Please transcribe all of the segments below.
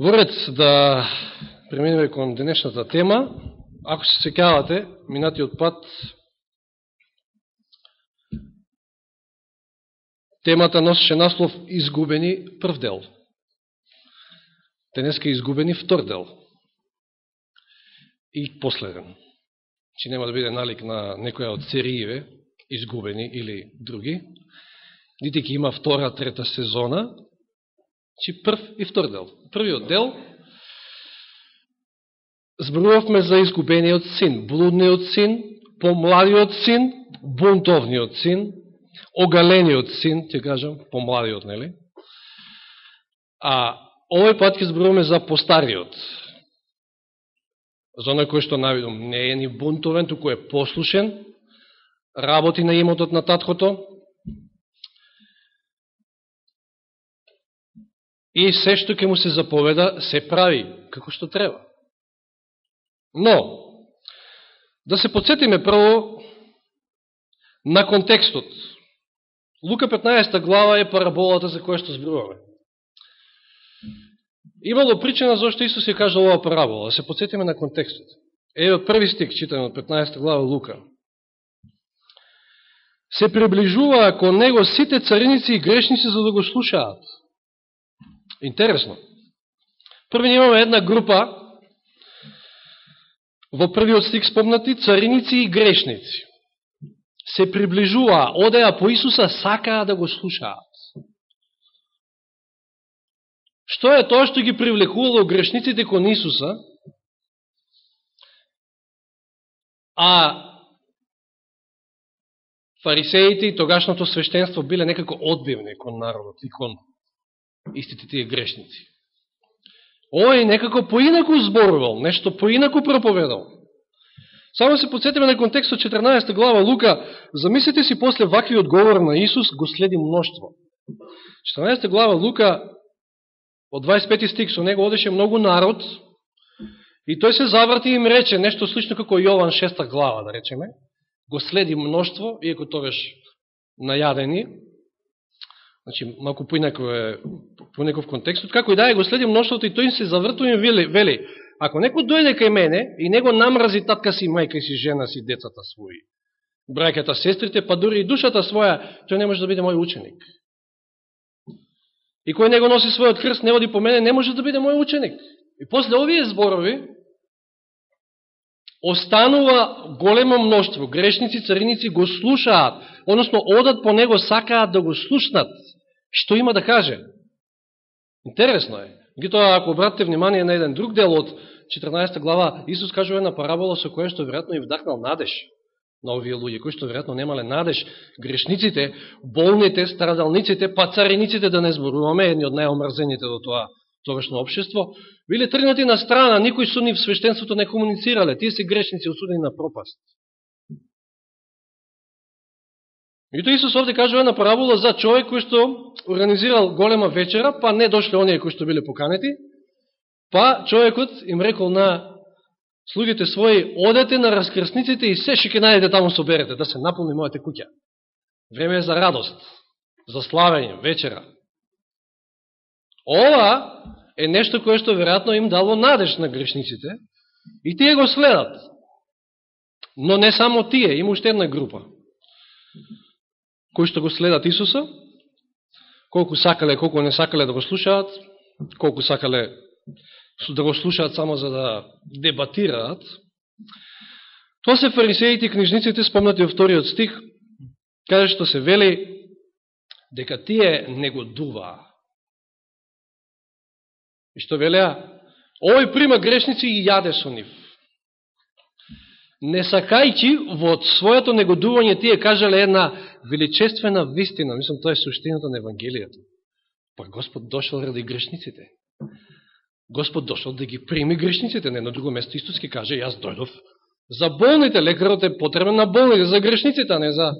Во ред да преминеме кон денешната тема, ако се секавате, минатиот пат, темата носеше наслов Изгубени прв дел. Денеска Изгубени втор дел. И последен. Чи нема да биде налик на некоја од серииве, Изгубени или други. Нити ќе има втора, трета сезона, Чи прв и втор дел. Првиот дел зборувавме за изгубениот син, блудниот син, помладиот син, бунтовниот син, огалениот син, ќе кажам, помладиот, нели? А овој пат ќе зборуваме за постариот. За оној кој што навидом не е ни бунтовен, туку е послушен, работи на имотот на таткото, и се што ќе му се заповеда се прави како што треба. Но, да се подсетиме прво на контекстот. Лука 15 глава е параболата за која што збруваме. Имало причина зашто Исус ја кажа оваа парабола. Да се подсетиме на контекстот. Ева први стик, читаме од 15 глава Лука. Се приближува кон него сите цариници и грешници за да го слушаат. Интересно. Први имаме една група, во првиот стик спомнати, цариници и грешници. Се приближуваа, одеа по Исуса, сакаа да го слушаат. Што е тоа што ги привлекувало грешниците кон Исуса, а фарисеите и тогашното свештенство биле некако одбивни кон народот и кон истите тие грешници. Ој некако поинаку зборувал, нешто поинаку проповедал. Само се подсетиме на контекстот 14 глава Лука, замислите си после вакви одговор на Исус го следи мноштво. 14 глава Лука, од 25 стик, со него одеше многу народ, и тој се заврти и им рече, нешто слично како Јован 6 глава, да речеме, го следи мноштво, иако тогаш најадени, Значи, малку поинако е, поинаков контекстот. Како и да е, го следи мноштото и тој им се завртува и вели, вели, ако некој дојде кај мене и него намрази татка си, мајка си, жена си, децата своји, браќата, сестрите, па дури и душата своја, тој не може да биде мој ученик. И кој него носи својот крст, не води по мене, не може да биде мој ученик. И после овие зборови, останува големо мноштво, грешници, цариници го слушаат, односно одат по него, сакаат да го слушнат што има да каже. Интересно е. Гитоа, ако обратите внимание на еден друг дел од 14 глава, Исус кажува една парабола со која што веројатно и вдахнал надеж на овие луѓе, кои што веројатно немале надеж, грешниците, болните, страдалниците, па цариниците да не зборуваме, едни од најомрзените до тоа тогашно обшество, биле тргнати на страна, никој со нив свештенството не комуницирале, тие се грешници осудени на пропаст. И Исус овде кажува една парабола за човек кој што организирал голема вечера, па не дошле оние кои што биле поканети, па човекот им рекол на слугите своји, одете на раскрсниците и се ќе најдете таму соберете, да се наполни мојата куќа. Време е за радост, за славење, вечера. Ова е нешто кое што веројатно им дало надеж на грешниците и тие го следат. Но не само тие, има уште една група кои што го следат Исуса, колку сакале, колку не сакале да го слушаат, колку сакале да го слушаат само за да дебатираат. Тоа се фарисеите и книжниците спомнати во вториот стих, каде што се вели дека тие негодуваа. И што велеа? Овој прима грешници и јаде со нив. Не сакајќи во своето негодување тие кажале една величествена вистина, мислам, тоа е суштината на Евангелијата. Па Господ дошол ради грешниците. Господ дошол да ги прими грешниците. Не на друго место Истос ке каже, јас дојдов за болните. Лекарот е потребен на болните, за грешниците, а не за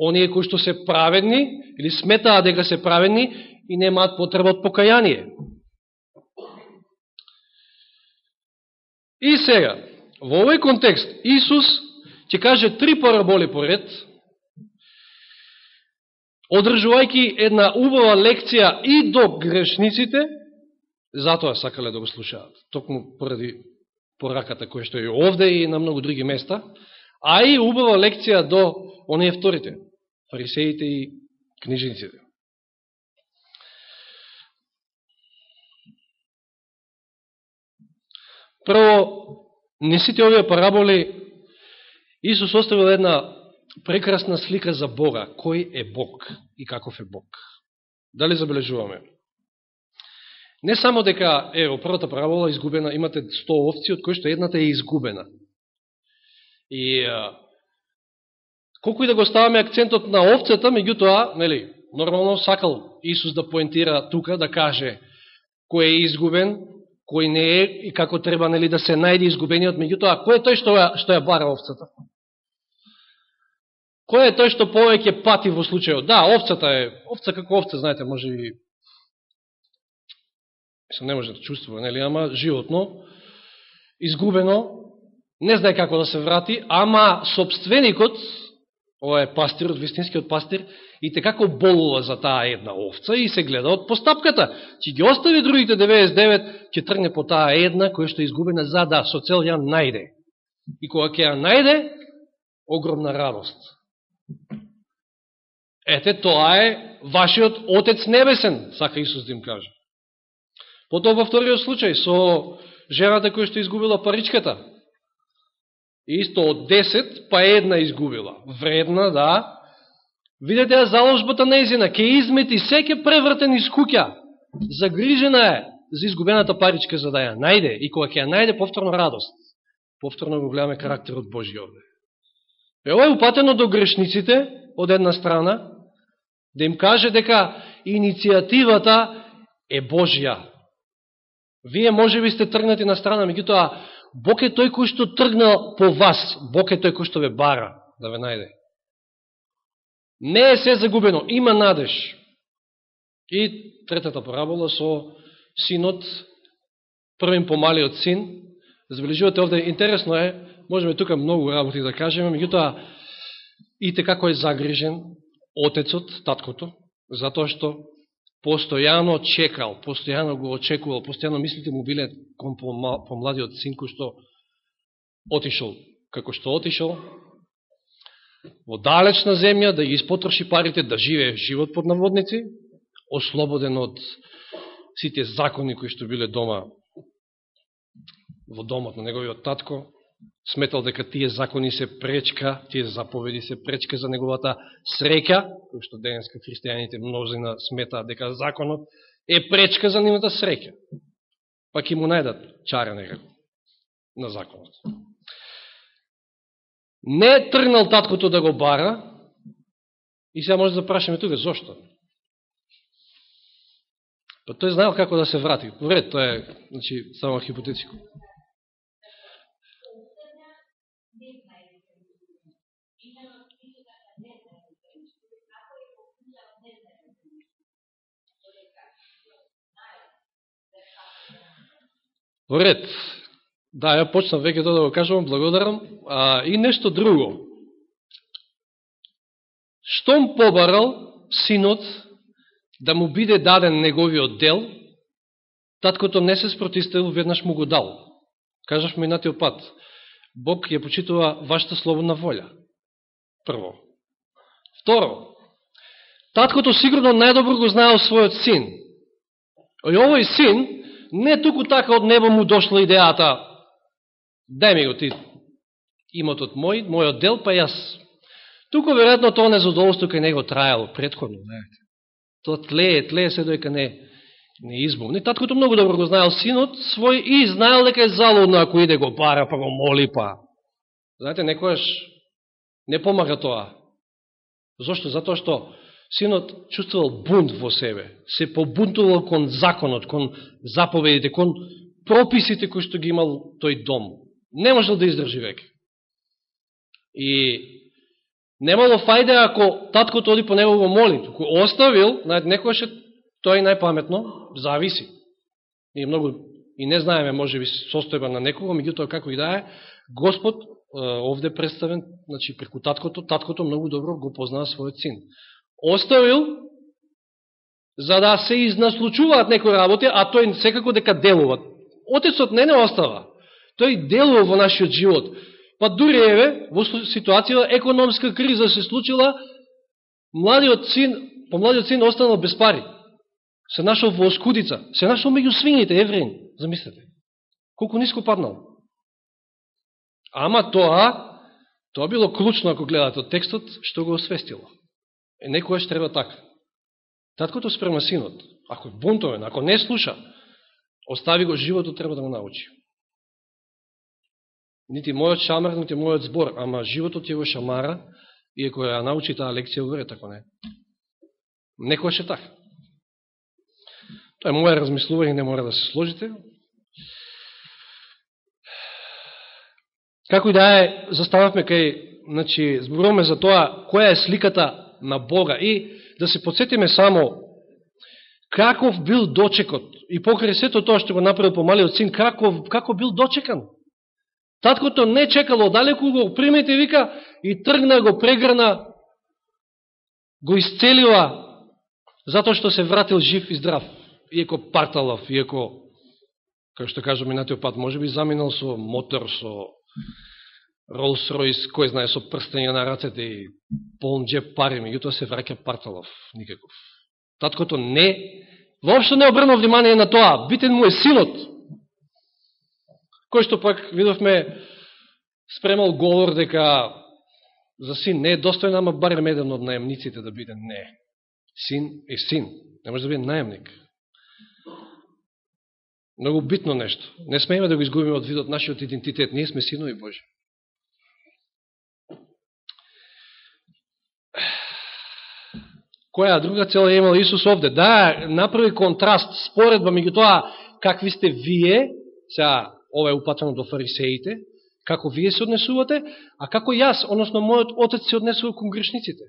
оние кои што се праведни или сметаа дека се праведни и немаат потреба од покаяние. И сега, во овој контекст, Исус ќе каже три параболи поред, одржувајќи една убава лекција и до грешниците, Затоа сакале да го слушаат. Токму поради пораката која што е овде и на многу други места, а и убава лекција до оние вторите, фарисеите и книжниците. Прво, не сите овие параболи, Исус оставил една прекрасна слика за Бога. Кој е Бог и каков е Бог? Дали забележуваме? Не само дека, е, првата правола изгубена, имате 100 овци, од кои што едната е изгубена. И а, колку и да го ставаме акцентот на овцата, меѓутоа, нели, нормално сакал Исус да поентира тука, да каже кој е изгубен, кој не е и како треба нели да се најде изгубениот, меѓутоа кој е тој што ја, што ја бара овцата? Кој е тој што повеќе пати во случајот? Да, овцата е, овца како овца, знаете, може и се не може да чувствува, нели, ама животно, изгубено, не знае како да се врати, ама собственикот, ова е пастирот, вистинскиот пастир, и те како болува за таа една овца и се гледа од постапката. Ќе ги остави другите 99, ќе тргне по таа една која што е изгубена за да со цел ја најде. И кога ќе ја најде, огромна радост. Ете, тоа е вашиот Отец Небесен, сака Исус да им каже. Потоа во вториот случај, со жената која што изгубила паричката. Исто од 10, па една изгубила. Вредна, да, Видете ја заложбата неизина, ке измети секе превртен из куќа. Загрижена е за изгубената паричка за да ја најде и кога ќе ја најде повторно радост. Повторно го гледаме карактерот Божи овде. Е, ова е упатено до грешниците, од една страна, да им каже дека иницијативата е Божја. Вие може би сте тргнати на страна, меѓутоа Бог е тој кој што тргнал по вас, Бог е тој кој што ве бара да ве најде. Не е се загубено, има надеж. И третата парабола со синот, првим помалиот син. Забележувате овде, интересно е, можеме тука многу работи да кажеме, меѓутоа, ите така како е загрижен отецот, таткото, затоа што постојано чекал, постојано го очекувал, постојано мислите му биле кон помладиот син кој што отишол. Како што отишол, во далечна земја, да ги испотроши парите, да живее живот под наводници, ослободен од сите закони кои што биле дома во домот на неговиот татко, сметал дека тие закони се пречка, тие заповеди се пречка за неговата среќа, кој што денеска христијаните мнозина сметаат дека законот е пречка за нивната среќа. Па ќе му најдат чара некако на законот не тргнал таткото да го бара, и сега може да запрашаме тука, зошто? Па тој знаел како да се врати. Вред, тоа е значи, само хипотетико. Вред. Да, ја почнав веќе тоа да го кажувам, благодарам. А, и нешто друго. Штом побарал синот да му биде даден неговиот дел, таткото не се спротиставил, веднаш му го дал. Кажаш ми натиот пат. Бог ја почитува вашата слободна волја. Прво. Второ. Таткото сигурно најдобро го знаел својот син. И овој син, не туку така од небо му дошла идејата дај ми го ти имотот мој, мојот дел, па јас. Туку веројатно тоа незадоволство кај него трајало предходно, знаете. Тоа тлее, тлее се дојка не, не избувне. Таткото многу добро го знаел синот свој и знаел дека е залудно ако иде го пара, па го моли, па. Знаете, некојаш не помага тоа. Зошто? Затоа што синот чувствувал бунт во себе, се побунтувал кон законот, кон заповедите, кон прописите кои што ги имал тој дом не можел да издржи веќе. И немало фајде ако таткото оди по него го моли, туку оставил, некојаш тоа е најпаметно, зависи. И многу и не знаеме може би состојба на некого, меѓутоа како и да е, Господ овде представен, значи преку таткото, таткото многу добро го познава својот син. Оставил за да се изнаслучуваат некои работи, а тој секако дека делува. Отецот не не остава. Тој делува во нашиот живот. Па дури еве, во ситуација економска криза се случила, младиот син, помладиот син останал без пари. Се нашол во оскудица, се нашол меѓу свините, евреин, замислете. Колку ниско паднал. Ама тоа, тоа било клучно ако гледате од текстот, што го освестило. Е, некојаш треба така. Таткото спрема синот. Ако е бунтовен, ако не слуша, остави го животот, треба да го научи. Нити мојот шамар, нити мојот збор, ама животот ја го шамара, и ако ја научи таа лекција, увере тако не. Некојаш е така. Тоа е моје размислување, не мора да се сложите. Како и да е, застававме кај, значи, зборуваме за тоа, која е сликата на Бога и да се подсетиме само каков бил дочекот и покрај сето тоа што го направил помалиот син, каков како бил дочекан. Таткото не чекало далеку, го примете, вика, и тргна, го прегрна, го исцелила, затоа што се вратил жив и здрав. Иеко парталав, иеко, како што кажа минатиот пат, може би заминал со мотор, со Rolls Royce, кој знае, со прстење на рацете и полн джеп пари, меѓутоа се враќа Парталов, никаков. Таткото не, воопшто не обрнал внимание на тоа, битен му е синот, кој што пак, видовме, спремал говор дека за син не е достоен, ама барем еден од наемниците да биде. Не. Син е син. Не може да биде наемник. Многу битно нешто. Не смееме да го изгубиме од видот нашиот идентитет. Ние сме синови Божи. Која друга цела е имал Исус овде? Да, направи контраст, споредба меѓу тоа какви сте вие, сега ова е упатено до фарисеите, како вие се однесувате, а како јас, односно мојот отец се однесува кон грешниците.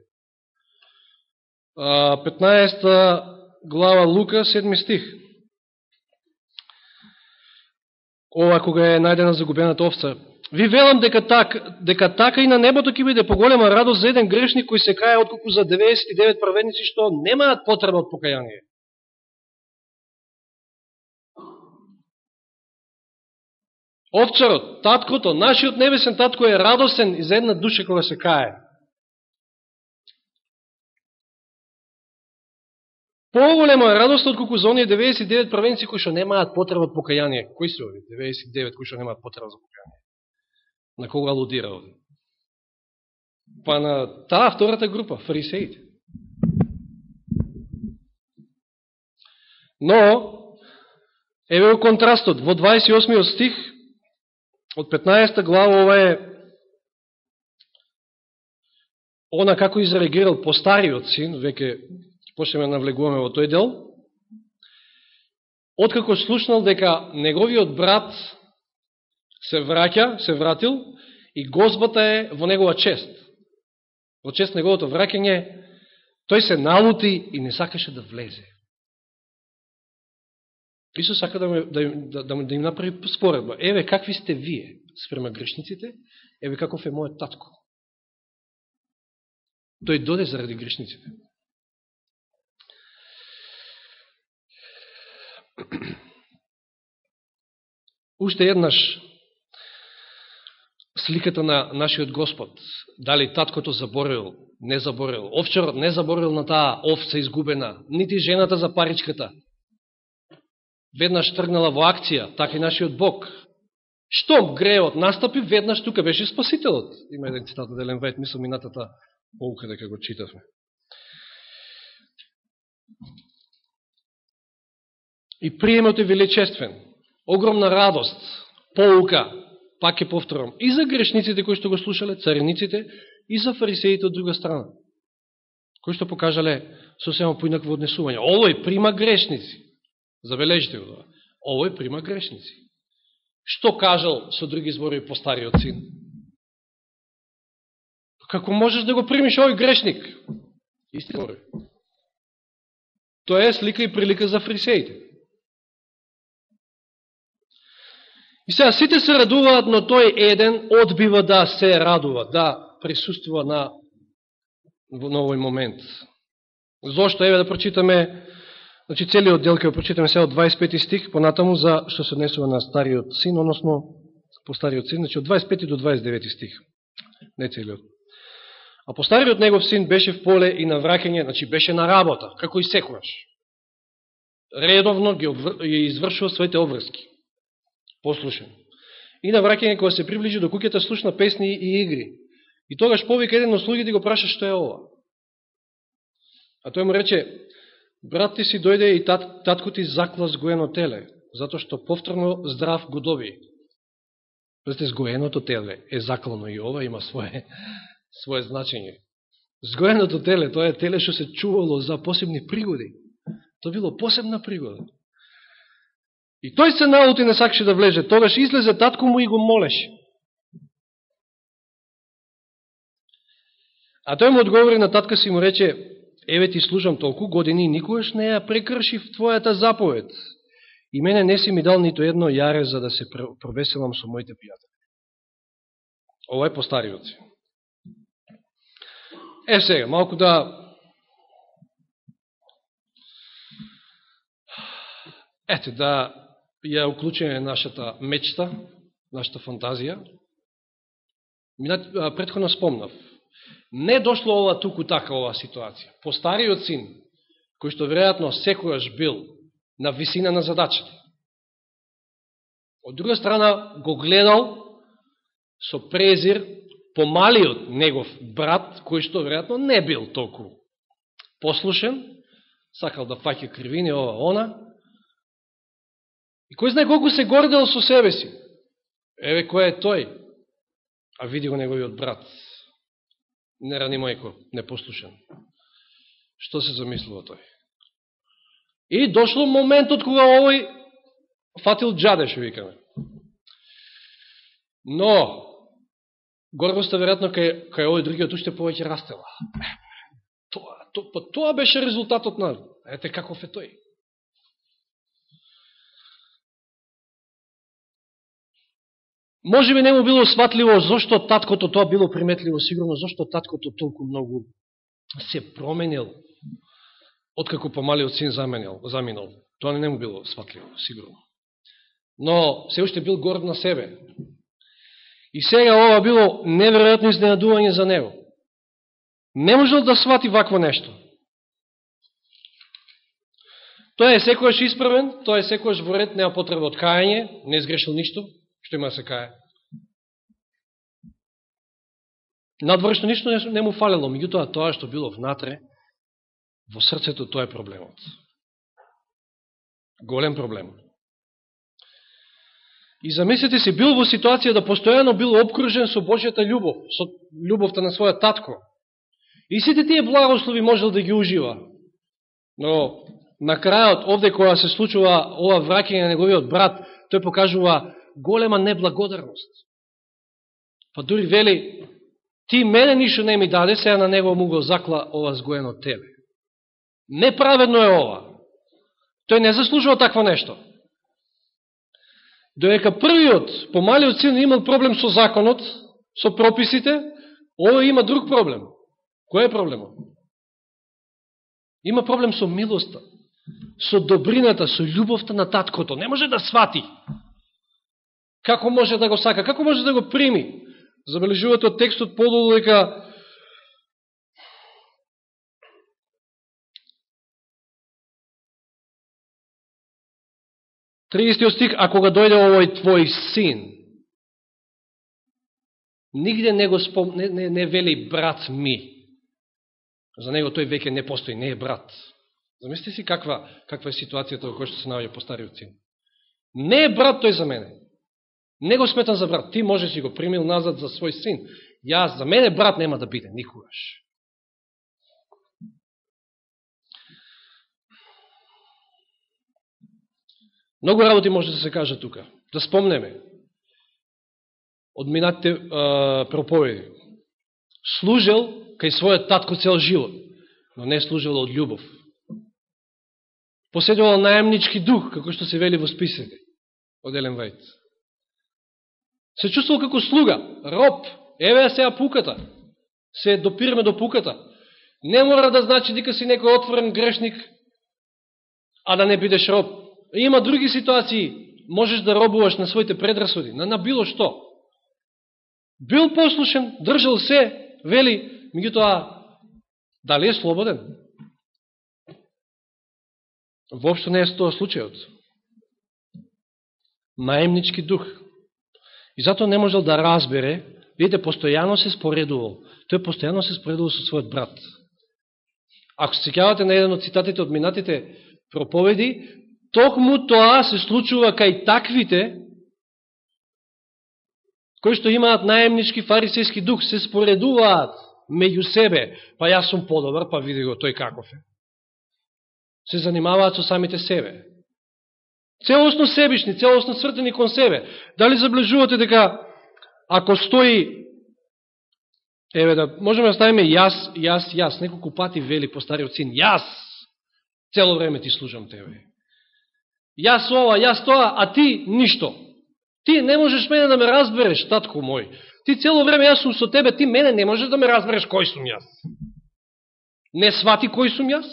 15 глава Лука, 7 стих. Ова кога е најдена загубената овца. Ви велам дека, так, дека така и на небото ќе биде поголема радост за еден грешник кој се каја отколку за 99 праведници што немаат потреба од покаяние. Овчарот, таткото, нашиот небесен татко е радосен и за една душа кога се кае. Поголема е радост отколку за оние 99 првенци кои што немаат потреба од покаяние. Кои се овие? 99 кои што немаат потреба за покаяние. На кого алудира овде? Па на таа втората група, фарисеите. Но, еве е контрастот, во 28 стих, од 15 глава, ова е она како изреагирал постариот син, веќе почнеме навлегуваме во тој дел, откако слушнал дека неговиот брат се враќа, се вратил, и гозбата е во негова чест. Во чест неговото враќање, тој се налути и не сакаше да влезе. Исус сака да, да, да, да, да им направи споредба. Еве, какви сте вие спрема грешниците, еве каков е мојот татко. Тој доде заради грешниците. Уште еднаш сликата на нашиот Господ. Дали таткото заборил, не заборил. Овчарот не заборил на таа овца изгубена. Нити жената за паричката. Веднаш тргнала во акција, така и нашиот Бог. Што греот настапи, веднаш тука беше Спасителот. Има еден цитат од Елен Вајт, мислам минатата полка дека го читавме. И приемот е величествен. Огромна радост, поука, пак ќе повторам, и за грешниците кои што го слушале, царениците, и за фарисеите од друга страна, кои што покажале сосема поинакво однесување. Овој прима грешници. Забележите го това. Овој прима грешници. Што кажал со други зборови по стариот син? Па како можеш да го примиш овој грешник? Истина. Тоа е слика и прилика за фарисеите. И сега сите се радуваат, но тој еден одбива да се радува, да присуствува на, на овој момент. Зошто? Еве да прочитаме Значи, целиот дел ќе прочитаме сега од 25 стих, понатаму за што се однесува на стариот син, односно по стариот син, значи од 25 до 29 стих. Не целиот. А по стариот негов син беше в поле и на враќање, значи беше на работа, како и секојаш. Редовно ги извршува своите обврски. Послушен. И на враќање кога се приближи до куќата слушна песни и игри. И тогаш повика еден од слугите го праша што е ова. А тој му рече, брат ти си дојде и тат, татко ти закла згоено теле, затоа што повторно здрав го доби. Престе, згоеното теле е заклано и ова има свое, свое значење. Згоеното теле, тоа е теле што се чувало за посебни пригоди. Тоа било посебна пригода. И тој се наути не сакаше да влезе. Тогаш излезе татко му и го молеше. А тој му одговори на татка си му рече, еве ти служам толку години и никогаш не ја прекршив твојата заповед. И мене не си ми дал нито едно јаре за да се провеселам со моите пријатели. Ова е по стариот. Е сега, малку да Ете, да ја уклучиме нашата мечта, нашата фантазија. Предходно спомнав. Не дошло ова туку така ова ситуација. По стариот син, кој што веројатно секојаш бил на висина на задачата. Од друга страна го гледал со презир помалиот негов брат, кој што веројатно не бил толку послушен, сакал да фаќа кривини ова она, И кој знае колку се гордел со себе си. Еве кој е тој. А види го неговиот брат. Не рани мајко, непослушен. Што се замислува тој? И дошло моментот кога овој фатил джаде, шо викаме. Но, горбоста веројатно кај, кај овој другиот уште повеќе растела. Тоа, тоа, тоа па беше резултатот на... Ете каков е тој. Може би не му било сватливо зашто таткото тоа било приметливо, сигурно зашто таткото толку многу се променил откако помалиот син заменил, заминал. Тоа не му било сватливо, сигурно. Но се уште бил горд на себе. И сега ова било неверојатно изненадување за него. Не можел да свати вакво нешто. Тоа е секојаш исправен, тоа е секојаш во ред, нема потреба од кајање, не изгрешил ништо, што има да се кае. Надворешно ништо не, не му фалело, меѓутоа тоа што било внатре, во срцето тоа е проблемот. Голем проблем. И замислите си, бил во ситуација да постојано бил обкружен со Божјата љубов, со љубовта на својот татко. И сите тие благослови можел да ги ужива. Но на крајот, овде која се случува ова враќање на неговиот брат, тој покажува голема неблагодарност. Па дури вели, ти мене ништо не ми даде, сега на него му го закла ова згоено тебе. Неправедно е ова. Тој не заслужува такво нешто. Доека првиот, помалиот син имал проблем со законот, со прописите, овој има друг проблем. Кој е проблемот? Има проблем со милоста, со добрината, со љубовта на таткото. Не може да свати. Како може да го сака? Како може да го прими? Забележувате од текстот подолу дека Тридесетиот стих, а кога дојде овој твој син, нигде не го спом, не, не, не вели брат ми. За него тој веќе не постои, не е брат. Замислите си каква, каква е ситуацијата во која што се наоѓа по стариот син. Не е брат тој за мене. Не го сметам за брат. Ти можеш да и го примил назад за свој син. Јас, за мене брат нема да биде никогаш. Многу работи може да се каже тука. Да спомнеме од минатите проповеди. Служел кај својот татко цел живот, но не служел од љубов. Поседувал наемнички дух, како што се вели во списите од Елен Вајц. Се чувствувал како слуга, роб, еве сега пуката. Се допираме до пуката. Не мора да значи дека си некој отворен грешник. а да не бидеш роб. Има други ситуации, можеш да робуваш на своите предрасуди, на, на било што. Бил послушен, држал се, вели, меѓутоа, дали е слободен? Воопшто не е тоа случајот. Наемнички дух. И затоа не можел да разбере, видите, постојано се споредувал. Тој постојано се споредувал со својот брат. Ако се сеќавате на еден од цитатите од минатите проповеди, токму тоа се случува кај таквите, кои што имаат наемнички фарисејски дух, се споредуваат меѓу себе, па јас сум подобар, па види го тој каков е. Се занимаваат со самите себе. Целосно себишни, целосно свртени кон себе. Дали заблежувате дека ако стои Еве да можеме да ставиме јас, јас, јас, неколку пати вели по стариот син, јас цело време ти служам тебе. Јас ова, јас тоа, а ти ништо. Ти не можеш мене да ме разбереш, татко мој. Ти цело време јас сум со тебе, ти мене не можеш да ме разбереш кој сум јас. Не свати кој сум јас?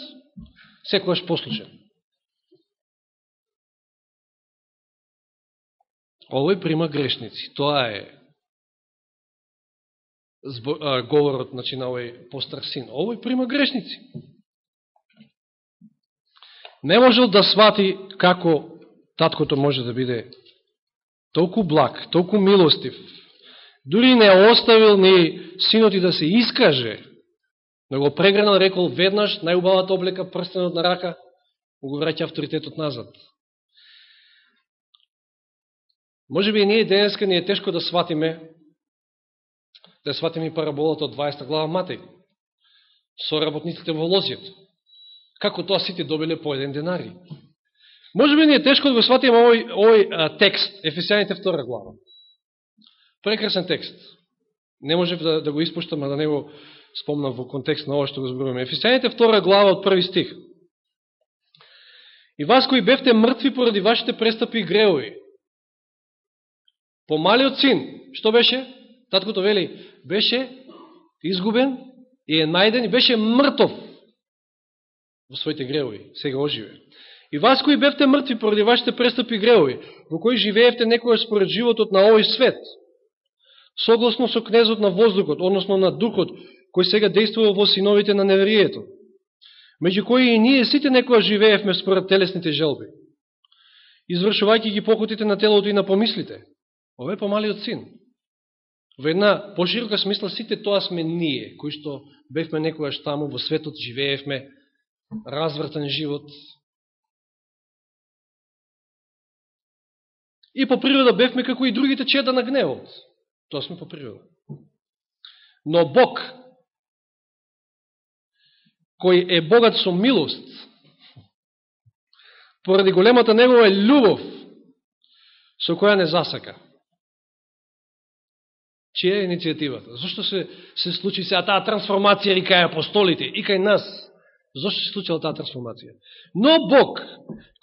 Секојаш послушен. Овој прима грешници. Тоа е говорот значи, на овој постар син. Овој прима грешници. Не можел да свати како таткото може да биде толку благ, толку милостив, Дури не оставил ни синот и да се искаже, но го прегранал, рекол веднаш, најубавата облека, прстенот на рака, му го враќа авторитетот назад. Може би и ние денеска ни е тешко да сватиме, да сватиме параболата од 20 глава Матеј, со работниците во лозијето. Како тоа сите добиле по еден денари. Може би ни е тешко да го сватиме овој, овој текст, Ефесијаните втора глава. Прекрасен текст. Не може да, да го испуштам, а да не го спомнам во контекст на ова што го зборуваме. Ефесијаните втора глава од први стих. И вас кои бевте мртви поради вашите престапи и греови. Помалиот син, што беше? Таткото вели, беше изгубен и е најден и беше мртов во своите гревови, Сега оживе. И вас кои бевте мртви поради вашите престапи гревови, во кои живеевте некоја според животот на овој свет, согласно со кнезот на воздухот, односно на духот, кој сега действува во синовите на неверието, меѓу кои и ние сите некоја живеевме според телесните желби, извршувајќи ги похотите на телото и на помислите. Ова е помалиот син. Во една поширока смисла сите тоа сме ние, кои што бевме некојаш таму во светот, живеевме развртен живот. И по природа бевме како и другите чеда на гневот. Тоа сме по природа. Но Бог, кој е богат со милост, поради големата негова љубов, со која не засака. Чија е иницијативата? Зошто се, се случи сега таа трансформација и кај апостолите, и кај нас? Зошто се случила таа трансформација? Но Бог,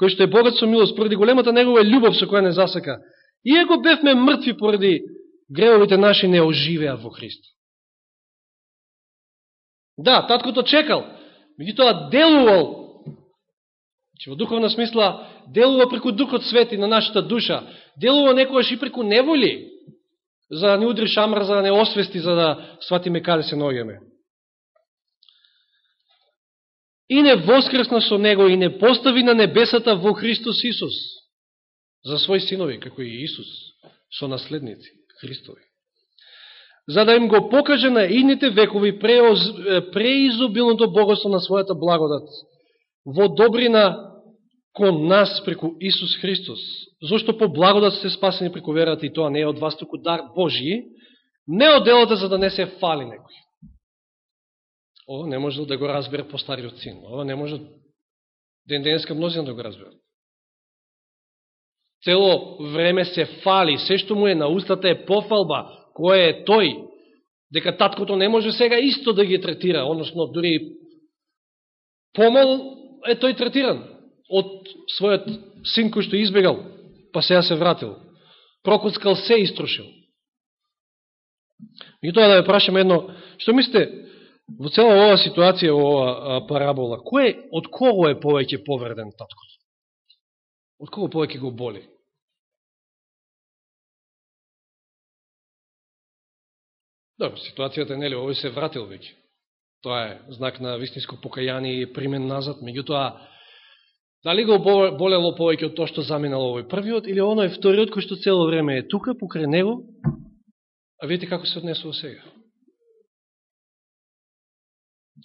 кој што е богат со милост, поради големата негова љубов со која не засека, иако бевме мртви поради гревовите наши не оживеа во Христ. Да, таткото чекал, меѓутоа делувал, че во духовна смисла, делува преку Духот Свети на нашата душа, делува некојаш и преку неволи, за да не удри шамар, за да не освести, за да сватиме каде се ногеме. И не воскресна со Него, и не постави на небесата во Христос Исус, за своји синови, како и Исус, со наследници. Христови. За да им го покаже на идните векови преизобилното богоство на својата благодат во добрина кон нас преку Исус Христос. Зошто по благодат сте спасени преку верата и тоа не е од вас, току дар Божи, не оделате за да не се фали некој. Ова не може да го разбере по стариот син. Ова не може ден денеска мнозина да го разбере. цело време се фали, се што му е на устата е пофалба, кој е тој, дека таткото не може сега исто да ги третира, односно дури помал е тој третиран од својот син кој што избегал, па сега се вратил. Прокоцкал се истрошил. И тоа да ја прашам едно, што мислите, во цела оваа ситуација, оваа парабола, кој, од кого е повеќе повреден таткото? Од кого повеќе го боли? Добро, ситуацијата нели овој се вратил веќе. Тоа е знак на вистинско покаяние и примен назад, меѓутоа дали го болело повеќе од тоа што заминал овој првиот или оно е вториот кој што цело време е тука покрај него, а видите како се однесува сега.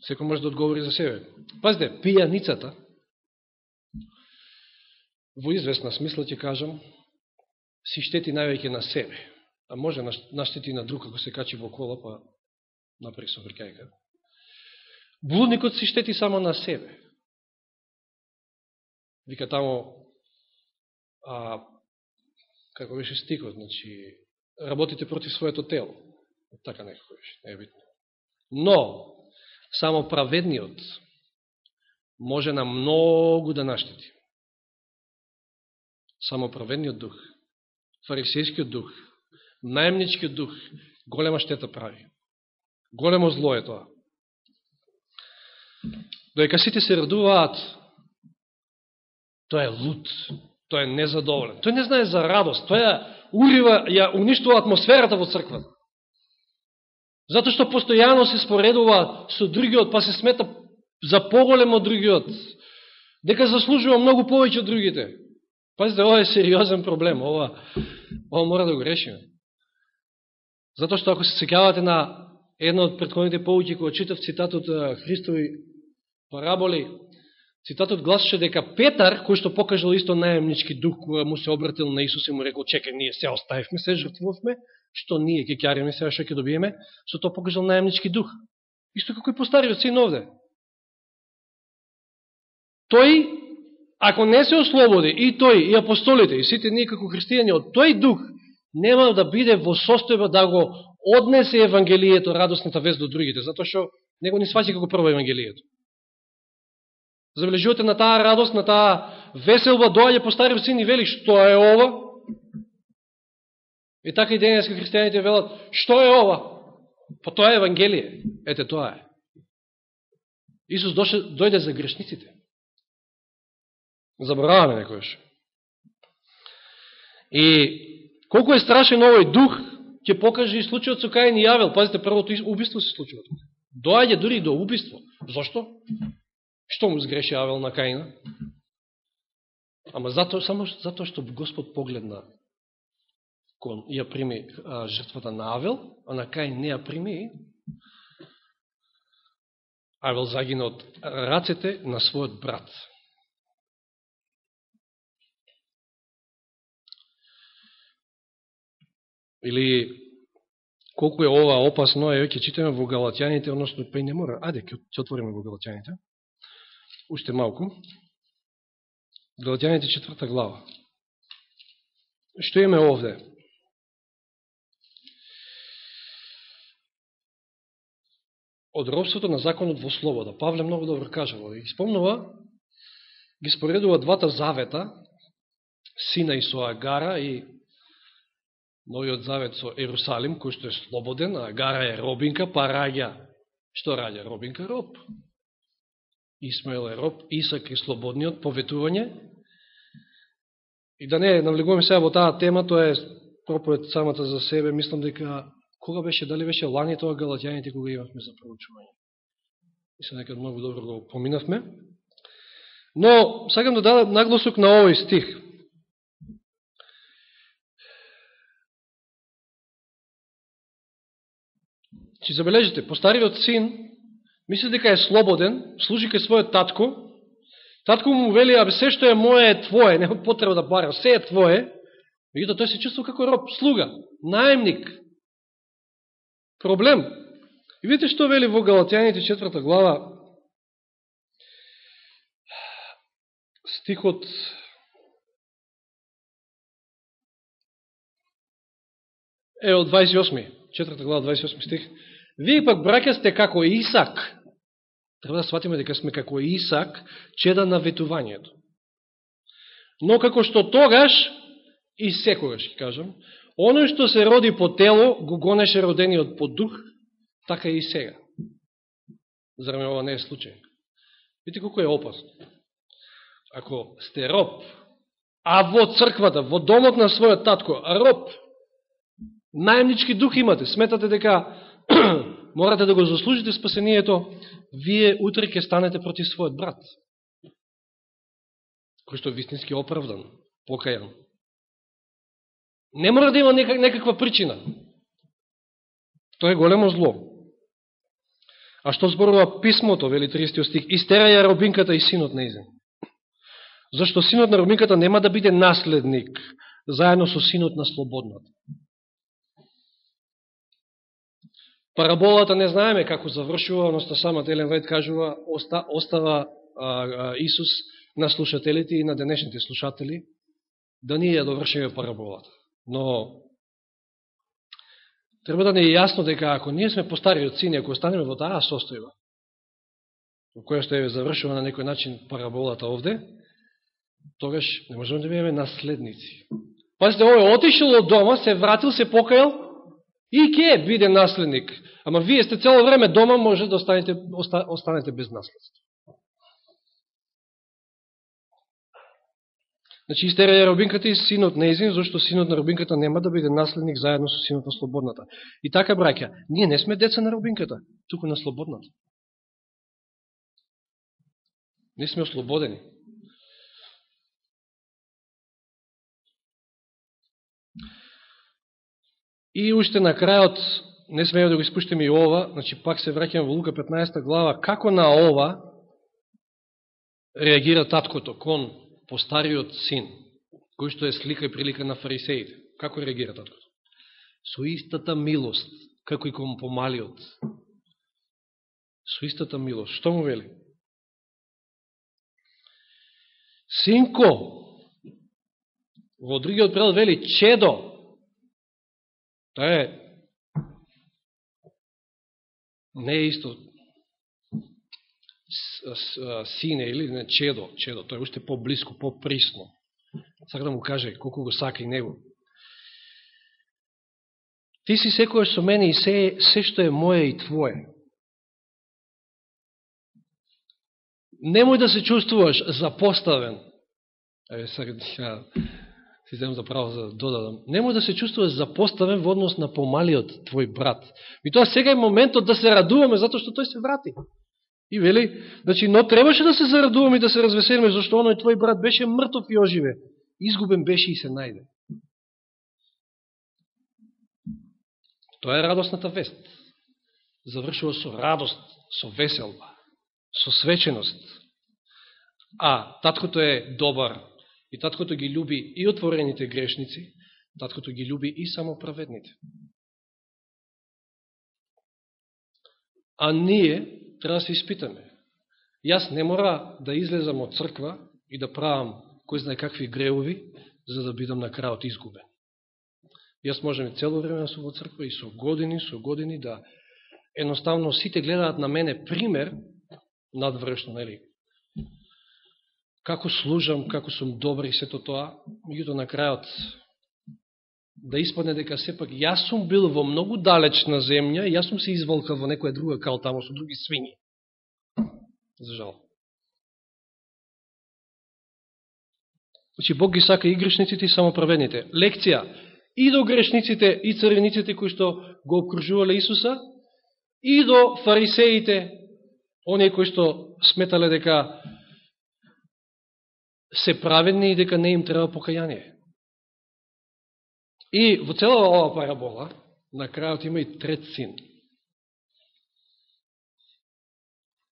Секој може да одговори за себе. Пазите, пијаницата, во известна смисла ќе кажам, си штети највеќе на себе а може наштети на друг, ако се качи во кола, па напред со брикајка. Блудникот си штети само на себе. Вика тамо, а, како беше стикот, значи, работите против своето тело. Така некако беше, не е битно. Но, само праведниот може на многу да наштети. Само праведниот дух, фарисејскиот дух, наемничкиот дух голема штета прави. Големо зло е тоа. Доека сите се радуваат, тој е лут, тој е незадоволен. Тој не знае за радост, тој ја урива, ја уништува атмосферата во црквата. Зато што постојано се споредува со другиот, па се смета за поголем од другиот, дека заслужува многу повеќе од другите. Пазите, ова е сериозен проблем, ова, ова мора да го решиме. Затоа што ако се секјавате на едно од предходните поуки кој читав цитатот Христови параболи, цитатот гласеше дека Петар, кој што покажал исто најемнички дух, кој му се обратил на Исус и му рекол, чекај, ние се оставивме, се жртвувавме, што ние ке кјариме сега што ќе добиеме, со тоа покажал најемнички дух. Исто како и постариот син овде. Тој, ако не се ослободи, и тој, и апостолите, и сите ние како христијани, од тој дух, нема да биде во состојба да го однесе Евангелието, радостната вест до другите, затоа што него не сваќа како прво Евангелието. Забележувате на таа радост, на таа веселба, доаѓа по стариот син и вели, што е ова? И така и денеска христијаните велат, што е ова? Па тоа е Евангелие. Ете, тоа е. Исус доше, дојде за грешниците. Забораваме некојаш. И Колку е страшен овој дух, ќе покаже и случајот со Каин и Јавел. Пазите, првото убиство се случува. Доаѓа дури и до убиство. Зошто? Што му сгреши Авел на Каина? Ама затоа, само затоа што Господ погледна кон ја прими а, жртвата на Авел, а на Каин не ја прими, Авел загина од рацете на својот брат. Или колку е ова опасно, е, ќе читаме во Галатјаните, односно, па и не мора. Аде, ќе отвориме во Галатјаните. Уште малку. Да Галатјаните четврта глава. Што име овде? Од робството на законот во слобода. Павле многу добро кажал. И спомнува, ги споредува двата завета, Сина и Соагара и Новиот завет со Ерусалим, кој што е слободен, а Гара е робинка, па раѓа. Што раѓа робинка? Роб. Исмаел е роб, Исак е слободниот, поветување. И да не навлегуваме сега во таа тема, тоа е проповед самата за себе, мислам дека кога беше, дали беше лани тоа галатјаните кога имавме за проучување. Мислам дека многу добро да го поминавме. Но, сакам да дадам нагласок на овој стих. Че забележите, постариот син мисли дека е слободен, служи кај својот татко, татко му вели, абе се што е моје, е твое, нема потреба да бара, се е твое, меѓуто тој се чувствува како роб, слуга, наемник. Проблем. И видите што вели во Галатјаните четврта глава, стихот е од 28, четврта глава, 28 стих. Вие пак, браќа, сте како Исак. Треба да сватиме дека сме како Исак, чеда на ветувањето. Но како што тогаш, и секогаш, ќе кажам, оно што се роди по тело, го гонеше родениот по дух, така и сега. Зараме ова не е случај. Видите колко е опасно. Ако сте роб, а во црквата, во домот на својот татко, роб, најемнички дух имате, сметате дека морате да го заслужите спасението, вие утре ќе станете против својот брат, кој што е вистински оправдан, покајан. Не мора да има некаква причина. Тоа е големо зло. А што зборува писмото, вели 30 стих, истера ја робинката и синот на изен. Зашто синот на робинката нема да биде наследник, заедно со синот на слободната. Параболата не знаеме како завршува, односно самата Елен Вајд кажува, оста, остава а, а, Исус на слушателите и на денешните слушатели, да ние ја довршиме параболата. Но треба да не е јасно дека ако ние сме постариот сини, ако останеме во таа состојба, во која што е завршува на некој начин параболата овде, тогаш не можеме да бидеме наследници. Пазите, овој отишел од дома, се вратил, се покајал и ке биде наследник. Ама вие сте цело време дома, може да останете, останете без наследство. Значи, истерија е робинката и синот неизин, зашто синот на робинката нема да биде наследник заедно со синот на слободната. И така, браќа, ние не сме деца на робинката, туку на слободната. Не сме ослободени. И уште на крајот, не смеја да го испуштиме и ова, значи пак се враќаме во Лука 15 глава, како на ова реагира таткото кон постариот син, кој што е слика и прилика на фарисеите. Како реагира таткото? Со истата милост, како и кон помалиот. Со истата милост. Што му вели? Синко, во другиот прел. вели чедо. Тоа е не е исто сине или не чедо, чедо, тој е уште по-близко, по-присно. Сака да му каже колку го сака и него. Ти си секојаш со мене и се, се што е моје и твое. Немој да се чувствуваш запоставен. Е, сега си земам за право за да додадам. Немој да се чувствуваш запоставен во однос на помалиот твој брат. И тоа сега е моментот да се радуваме затоа што тој се врати. И вели, значи, но требаше да се зарадуваме и да се развеселиме, зашто оној твој брат беше мртов и оживе. Изгубен беше и се најде. Тоа е радосната вест. Завршува со радост, со веселба, со свеченост. А, таткото е добар и таткото ги люби и отворените грешници, таткото ги люби и самоправедните. А ние треба да се испитаме. Јас не мора да излезам од црква и да правам кој знае какви греови, за да бидам на крајот изгубен. Јас можам и цело време да сум во црква и со години, со години да едноставно сите гледаат на мене пример надвршно, нели? Како служам, како сум добри и сето тоа, меѓуто на крајот да испадне дека сепак јас сум бил во многу далечна земја, и јас сум се изволкал во некоја друга кал тамо со други свињи. За жал. Значи, Бог ги сака и грешниците и самоправедните. Лекција и до грешниците и царениците кои што го обкружувале Исуса, и до фарисеите, оние кои што сметале дека се праведни и дека не им треба покаяние. И во цела ова парабола, на крајот има и трет син.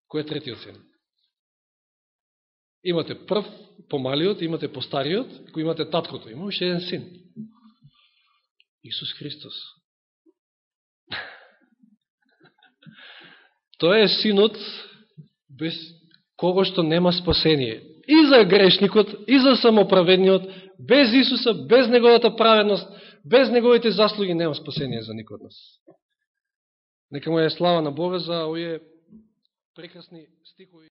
Кој е третиот син? Имате прв, помалиот, имате постариот, кој имате таткото. Има уште еден син. Исус Христос. Тој е синот без кого што нема спасение. И за грешникот, и за самоправедниот, без Исуса, без неговата праведност, без неговите заслуги нема спасение за никој од нас. Нека му е слава на Бога за овие прекрасни стихови.